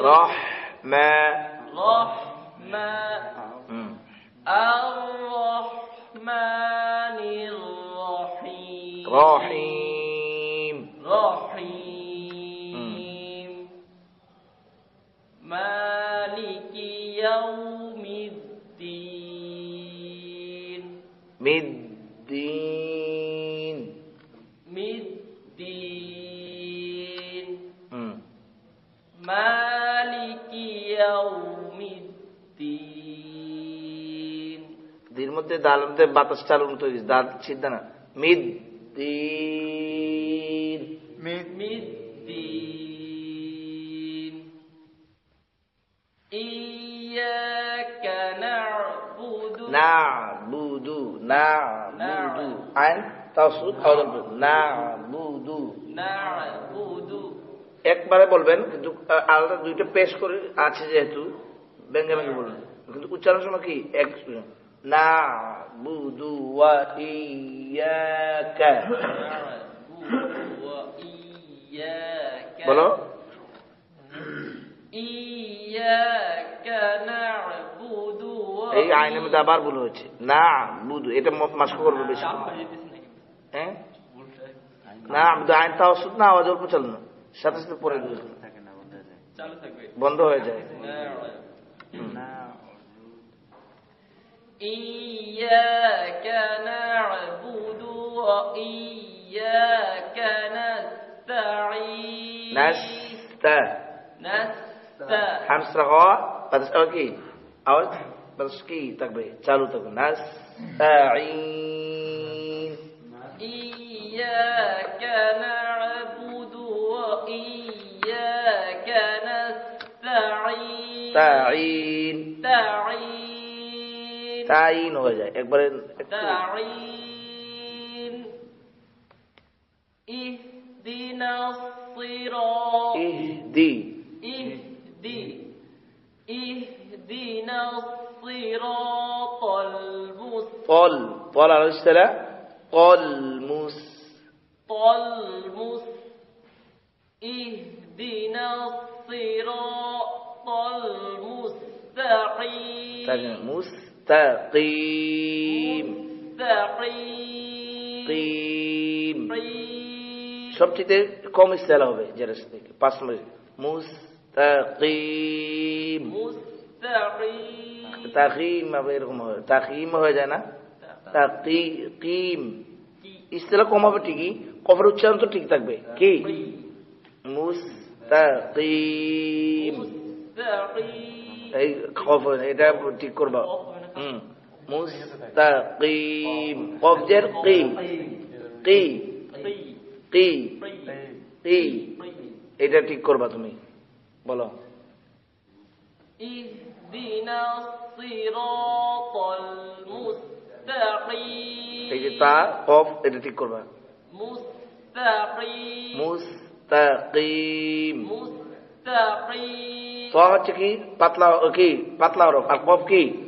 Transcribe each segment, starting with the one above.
رحمة رحمة الرحمن الرحيم. رحيم. رحيم. مالك يوم الدين. مدين দিন মধ্যে দাল মধ্যে বাতাস চাল তৈরি হয়ে গেছে দাল ছিদ্দা না। মিদ একবারে বলবেন কিন্তু আলাদা দুইটা পেশ করে আছে যেহেতু ব্যাঙ্গে ব্যাঙ্গে বলবেন। কিন্তু উচ্চারণ সময় কি? এক نعبد وإياك বলো إياك نعبد এই আইনের মধ্যে আবার ভুল হয়েছে না বুদু এটা মাস্ক করবো বেশি হ্যাঁ না বুদু আইন তাও শুধু না আওয়াজ অল্প চল না সাথে সাথে পরে দিল চালু থাকবে বন্ধ হয়ে যায় إياك نعبد وإياك نستعين نست. نست. همس رغاء بعد أوكي أول بسكي تقبل. تالو تكبير نستعين. إياك نعبد وإياك نستعين. تعين. تعين. তাইন হয়ে যায় একবারে একটু تعين اهدنا الصراط ইহদি اهدي اهدنا الصراط المستقيم قل قل عليه السلام قل مس المس اهدنا الصراط المستقيم মুস্তাকিম। কিম সবটিতে কম ইস্তেলা হবে জেরেস থেকে পাঁচ নম্বর। মুস্তাকিম। তাকিম এরকম হবে তাকিম হয়ে যায় না? তাকিম। ইস্তেলা কম হবে ঠিকই কফের উচ্চারণ তো ঠিক থাকবে। কি? মুস্তাকিম। এই কফ এটা ঠিক করবা। মুস্তাকিম। কবজের কি? কি? কি? কি? এটা ঠিক করবা তুমি। বলো। এই যে তা কফ এটা ঠিক করবা। মুস্তাকিম। মুস্তাকিম। হচ্ছে কি? পাতলা কি? পাতলা হরফ আর কফ কি?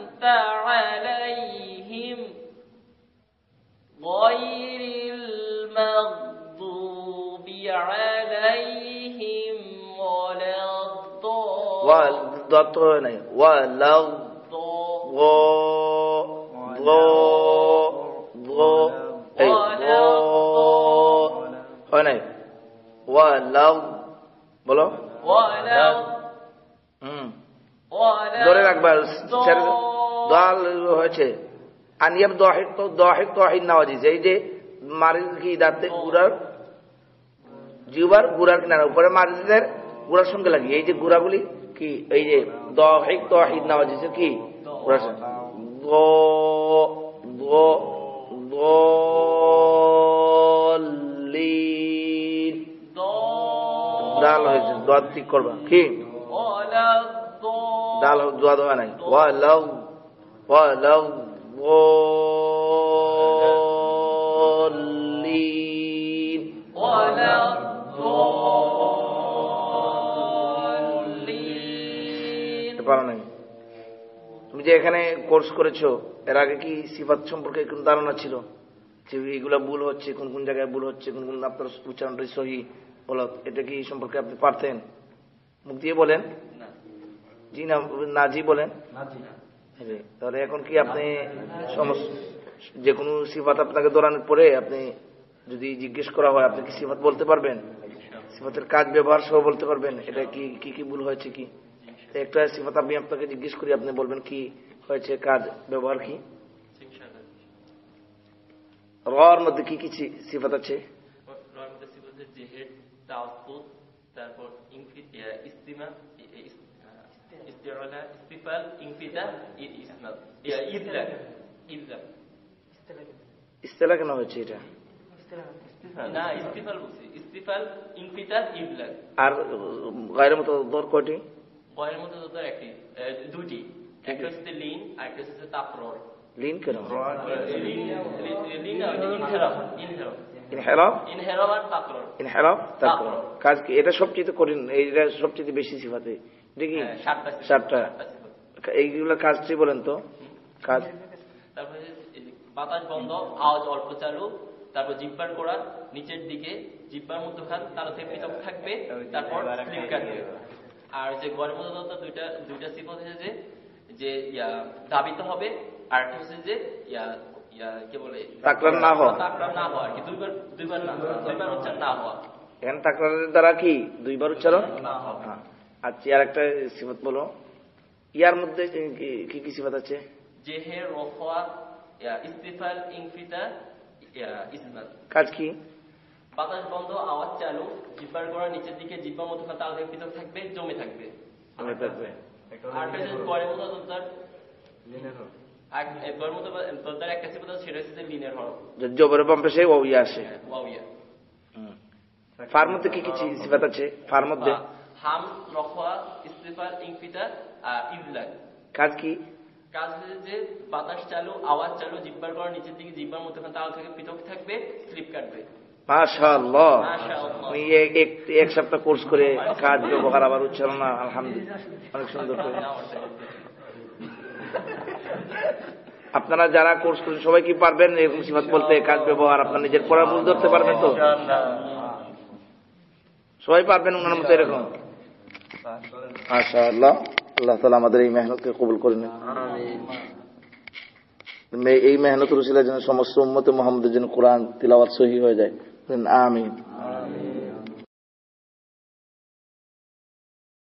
أنعمت عليهم غير المغضوب عليهم ولا الضالين ولا الضالين ولا بولو ولا ধরে রাখবা দল হয়েছে। আনিয়াব দহেক তো দহেক তহিন নাওয়াজিজ এই যে মারিজ কি দাঁতে গুড়ার জিবার গুড়ার কিনারা উপরে মারিজের গুড়ার সঙ্গে লাগে। এই যে গুড়াগুলি কি এই যে দহেক তহিন নাওয়াজিজ কি? গুড়ার সঙ্গে। ডাল হয়েছে দোয়া ঠিক করবা। কি? ডাল দোয়া দেওয়া নাই। ওয়ালাউ ওয়ালাউ ضالين ولا الضالين পারো নাই তুমি যে এখানে কোর্স করেছো এর আগে কি সিফাত সম্পর্কে কোন ধারণা ছিল যে এইগুলা ভুল হচ্ছে কোন কোন জায়গায় ভুল হচ্ছে কোন কোন আপনার উচ্চারণটা সহি বলত এটা কি এই সম্পর্কে আপনি পারতেন মুখ দিয়ে বলেন জি না না জি বলেন জি। তাহলে এখন কি আপনি যে কোনো সিফাত আপনাকে দৌড়ানোর পরে আপনি যদি জিজ্ঞেস করা হয়, আপনি কি সিফাত বলতে পারবেন? সিফাতের কাজ ব্যবহার সহ বলতে পারবেন। এটা কি কি কি ভুল হয়েছে কি? একটা সিফাত আমি আপনাকে জিজ্ঞেস করি, আপনি বলবেন কি হয়েছে, কাজ ব্যবহার কি? রর মধ্যে কি কি সিফাত আছে? তারপর আহ, ইস্তিআলা ইস্তিফাল ইনফিতা ই- ইসমাল ইয়া, ইদলাক ইদলাক ইস্তেলা এটা না ইস্তিফাল বলছি ইস্তিফাল ইনফিতা ইদলাক আর গায়ের মতো দর কয়টি বয়ের মধ্যে তো তার একটি দুইটি একটা হচ্ছে লিন আর একটা হচ্ছে তাপরর লিন কেন লিন লিন ওই তারপর তারপর। কাজ কি? এটা সবচেয়ে করেন এটা সবচেয়ে বেশি সিফাতে। দেখি হ্যাঁ, সাতটা এইগুলো কাজটি বলেন তো? কাজ? তারপরে বাতাস বন্ধ আওয়াজ অল্প চালু তারপর জিব্বার করা নিচের দিকে জিব্বার মধ্যখান তার থেকে পৃথক থাকবে তারপর স্লিপ কাটবে। আর যে গড়ের মধ্যে দুইটা দুইটা সিফত হচ্ছে যে যে ইয়া দাবিত হবে আর একটা হচ্ছে যে কি বলে? তাকরার না হওয়া। তাকরার না হওয়া কি দুইবার দুইবার না দুইবার উচ্চারণ না হওয়া। এখানে তাকরারের দ্বারা কি? দুইবার উচ্চারণ? না হওয়া। হ্যাঁ। আচ্ছা আর একটা সিফত বলো। ইয়ার মধ্যে কি- কি সিফত আছে? জেহের রফা ইস্তিফাল ইনফিতা ইসমাত কাজ কি? বাতাস বন্ধ আওয়াজ চালু জিব্বার করা নিচের দিকে জিব্বার মধ্যখান তাল পৃথক থাকবে জমে থাকবে। মনে থাকবে। আর হচ্ছে গড়ের মতো দরদার বাম পাশে ইয়া আসে। ফার মধ্যে কি কি সিফাত আছে? ফার মধ্যে? হাম রখওয়া ইস্তিফার ইনফিতা আর ইজলাক কাজ কি? কাজ যে বাতাস চালু আওয়াজ চালু জিব্বার করা নিচের দিকে জিব্বার মধ্যখান তাল থেকে পৃথক থাকবে স্লিপ কাটবে। মাশাআল্লাহ। আমি এক- এক সপ্তাহ কোর্স করে কাজ ব্যবহার আবার উচ্চারণ আলহামদুলিল্লাহ। অনেক সুন্দর করে। আপনারা যারা কোর্স করেন সবাই কি পারবেন? এরকম সিফাত বলতে কাজ, ব্যবহার, আপনার নিজের পড়া ভুল ধরতে পারবেন তো? সবাই পারবেন ওনার মতো এরকম? মাশাআল্লাহ। আল্লাহ তালা আমাদের এই মেহনতকে কবুল করে নেন এই মেহনত রসিলার জন্য সমস্ত উম্মতে মোহাম্মদের জন্য কোরআন, তিলাওয়াত সহি হয়ে যায়। আমিন।